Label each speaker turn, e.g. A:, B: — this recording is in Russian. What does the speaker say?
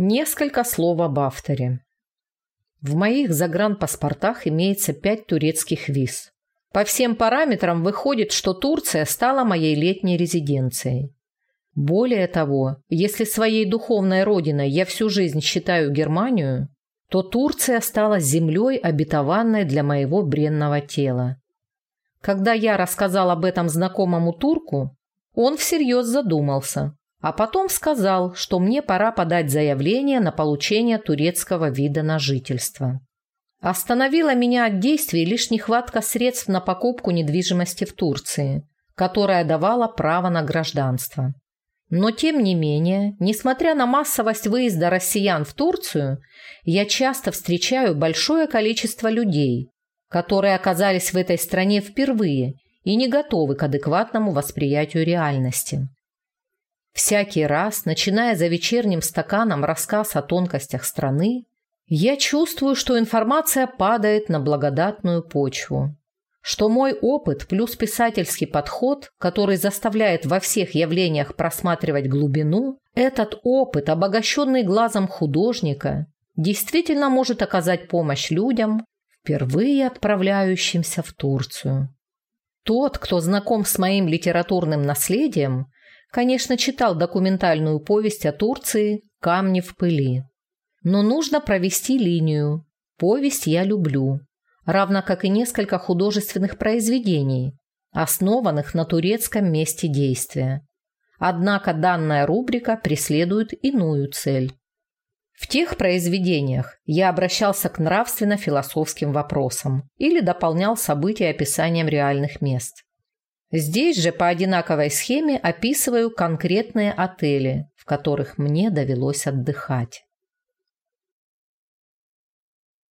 A: Несколько слов об авторе. В моих загранпаспортах имеется пять турецких виз. По всем параметрам выходит, что Турция стала моей летней резиденцией. Более того, если своей духовной родиной я всю жизнь считаю Германию, то Турция стала землей, обетованной для моего бренного тела. Когда я рассказал об этом знакомому турку, он всерьез задумался, а потом сказал, что мне пора подать заявление на получение турецкого вида на жительство. Остановила меня от действий лишь нехватка средств на покупку недвижимости в Турции, которая давала право на гражданство. Но тем не менее, несмотря на массовость выезда россиян в Турцию, я часто встречаю большое количество людей, которые оказались в этой стране впервые и не готовы к адекватному восприятию реальности. Всякий раз, начиная за вечерним стаканом рассказ о тонкостях страны, я чувствую, что информация падает на благодатную почву. Что мой опыт плюс писательский подход, который заставляет во всех явлениях просматривать глубину, этот опыт, обогащенный глазом художника, действительно может оказать помощь людям, впервые отправляющимся в Турцию. Тот, кто знаком с моим литературным наследием, Конечно, читал документальную повесть о Турции «Камни в пыли». Но нужно провести линию. Повесть я люблю. Равно как и несколько художественных произведений, основанных на турецком месте действия. Однако данная рубрика преследует иную цель. В тех произведениях я обращался к нравственно-философским вопросам или дополнял события описанием реальных мест. Здесь же по одинаковой схеме описываю конкретные отели, в которых мне довелось отдыхать.